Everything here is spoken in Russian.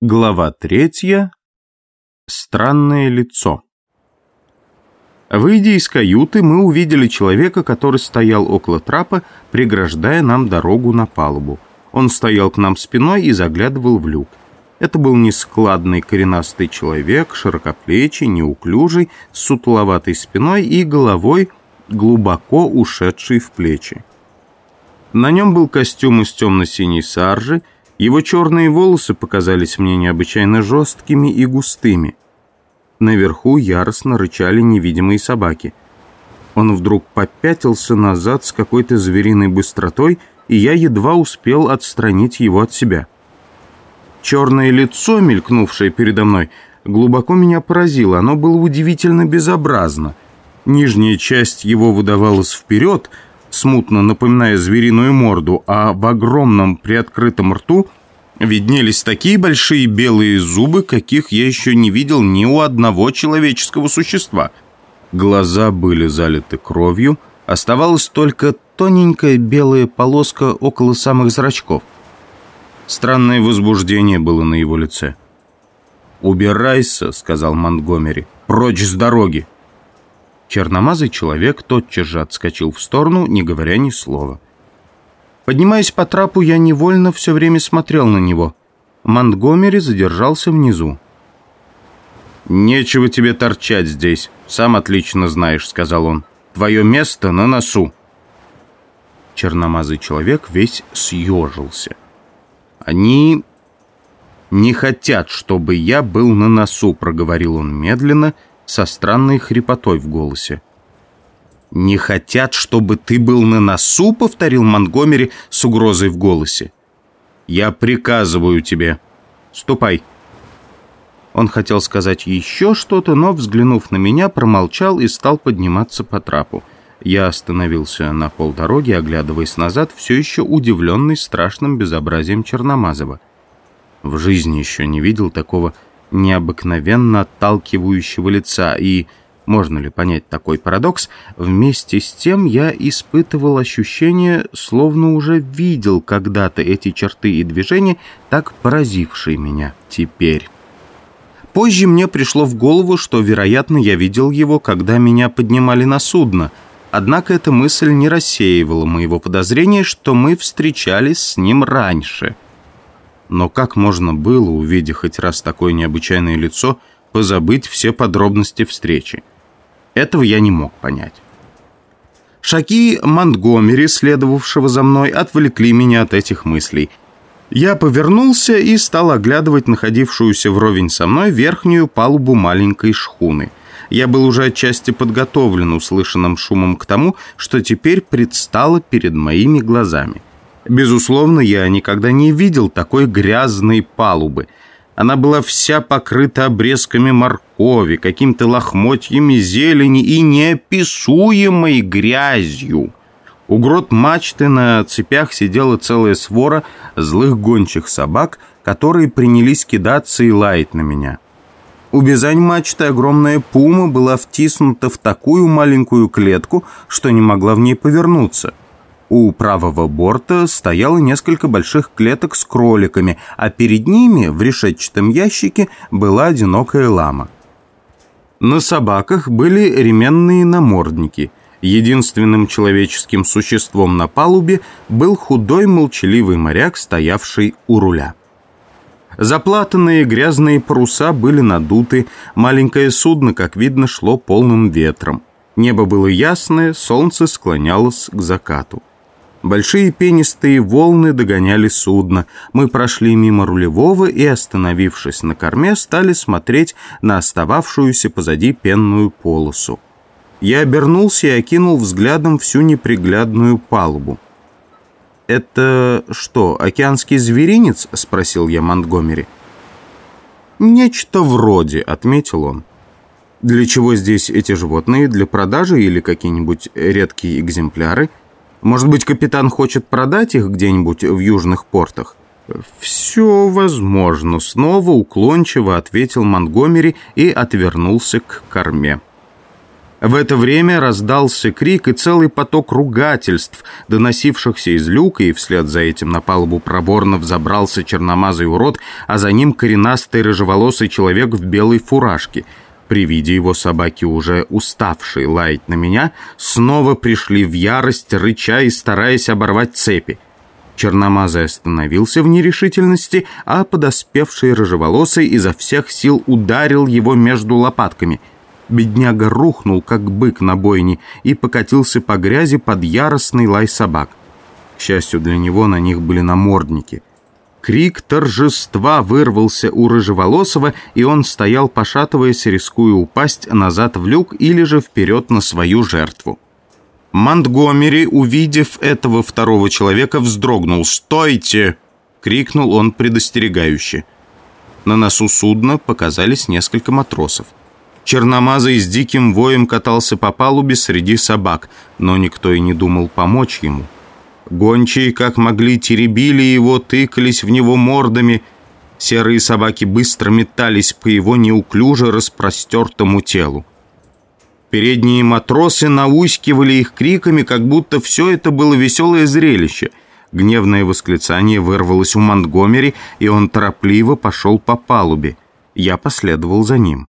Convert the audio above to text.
Глава третья. Странное лицо. Выйдя из каюты, мы увидели человека, который стоял около трапа, преграждая нам дорогу на палубу. Он стоял к нам спиной и заглядывал в люк. Это был нескладный коренастый человек, широкоплечий, неуклюжий, с сутуловатой спиной и головой, глубоко ушедший в плечи. На нем был костюм из темно-синей саржи, его черные волосы показались мне необычайно жесткими и густыми. Наверху яростно рычали невидимые собаки. Он вдруг попятился назад с какой-то звериной быстротой, и я едва успел отстранить его от себя. Черное лицо, мелькнувшее передо мной, глубоко меня поразило. Оно было удивительно безобразно. Нижняя часть его выдавалась вперед — смутно напоминая звериную морду, а в огромном приоткрытом рту виднелись такие большие белые зубы, каких я еще не видел ни у одного человеческого существа. Глаза были залиты кровью, оставалась только тоненькая белая полоска около самых зрачков. Странное возбуждение было на его лице. «Убирайся», — сказал Монтгомери, — «прочь с дороги». Черномазый человек тотчас же отскочил в сторону, не говоря ни слова. Поднимаясь по трапу, я невольно все время смотрел на него. Монтгомери задержался внизу. «Нечего тебе торчать здесь, сам отлично знаешь», — сказал он. «Твое место на носу». Черномазый человек весь съежился. «Они не хотят, чтобы я был на носу», — проговорил он медленно, — со странной хрипотой в голосе. «Не хотят, чтобы ты был на носу?» — повторил Монгомери с угрозой в голосе. «Я приказываю тебе. Ступай». Он хотел сказать еще что-то, но, взглянув на меня, промолчал и стал подниматься по трапу. Я остановился на полдороги, оглядываясь назад, все еще удивленный страшным безобразием Черномазова. В жизни еще не видел такого необыкновенно отталкивающего лица, и, можно ли понять такой парадокс, вместе с тем я испытывал ощущение, словно уже видел когда-то эти черты и движения, так поразившие меня теперь. Позже мне пришло в голову, что, вероятно, я видел его, когда меня поднимали на судно, однако эта мысль не рассеивала моего подозрения, что мы встречались с ним раньше — но как можно было, увидя хоть раз такое необычайное лицо, позабыть все подробности встречи? Этого я не мог понять. Шаги Монтгомери, следовавшего за мной, отвлекли меня от этих мыслей. Я повернулся и стал оглядывать находившуюся вровень со мной верхнюю палубу маленькой шхуны. Я был уже отчасти подготовлен услышанным шумом к тому, что теперь предстало перед моими глазами. Безусловно, я никогда не видел такой грязной палубы. Она была вся покрыта обрезками моркови, какими-то лохмотьями зелени и неописуемой грязью. У грот мачты на цепях сидела целая свора злых гончих собак, которые принялись кидаться и лаять на меня. У бизань мачты огромная пума была втиснута в такую маленькую клетку, что не могла в ней повернуться – у правого борта стояло несколько больших клеток с кроликами, а перед ними в решетчатом ящике была одинокая лама. На собаках были ременные намордники. Единственным человеческим существом на палубе был худой молчаливый моряк, стоявший у руля. Заплатанные грязные паруса были надуты, маленькое судно, как видно, шло полным ветром. Небо было ясное, солнце склонялось к закату. Большие пенистые волны догоняли судно. Мы прошли мимо рулевого и, остановившись на корме, стали смотреть на остававшуюся позади пенную полосу. Я обернулся и окинул взглядом всю неприглядную палубу. «Это что, океанский зверинец?» — спросил я Монтгомери. «Нечто вроде», — отметил он. «Для чего здесь эти животные? Для продажи или какие-нибудь редкие экземпляры?» Может быть, капитан хочет продать их где-нибудь в южных портах? «Все возможно», — снова уклончиво ответил Монгомери и отвернулся к корме. В это время раздался крик и целый поток ругательств, доносившихся из люка, и вслед за этим на палубу проборно взобрался черномазый урод, а за ним коренастый рыжеволосый человек в белой фуражке. При виде его собаки, уже уставшие лаять на меня, снова пришли в ярость, рыча и стараясь оборвать цепи. Черномазый остановился в нерешительности, а подоспевший рыжеволосый изо всех сил ударил его между лопатками — Бедняга рухнул, как бык на бойне, и покатился по грязи под яростный лай собак. К счастью для него, на них были намордники. Крик торжества вырвался у Рыжеволосого, и он стоял, пошатываясь, рискуя упасть назад в люк или же вперед на свою жертву. Монтгомери, увидев этого второго человека, вздрогнул. «Стойте!» — крикнул он предостерегающе. На носу судна показались несколько матросов. Черномазый с диким воем катался по палубе среди собак, но никто и не думал помочь ему. Гончие, как могли, теребили его, тыкались в него мордами. Серые собаки быстро метались по его неуклюже распростертому телу. Передние матросы наускивали их криками, как будто все это было веселое зрелище. Гневное восклицание вырвалось у Монтгомери, и он торопливо пошел по палубе. Я последовал за ним.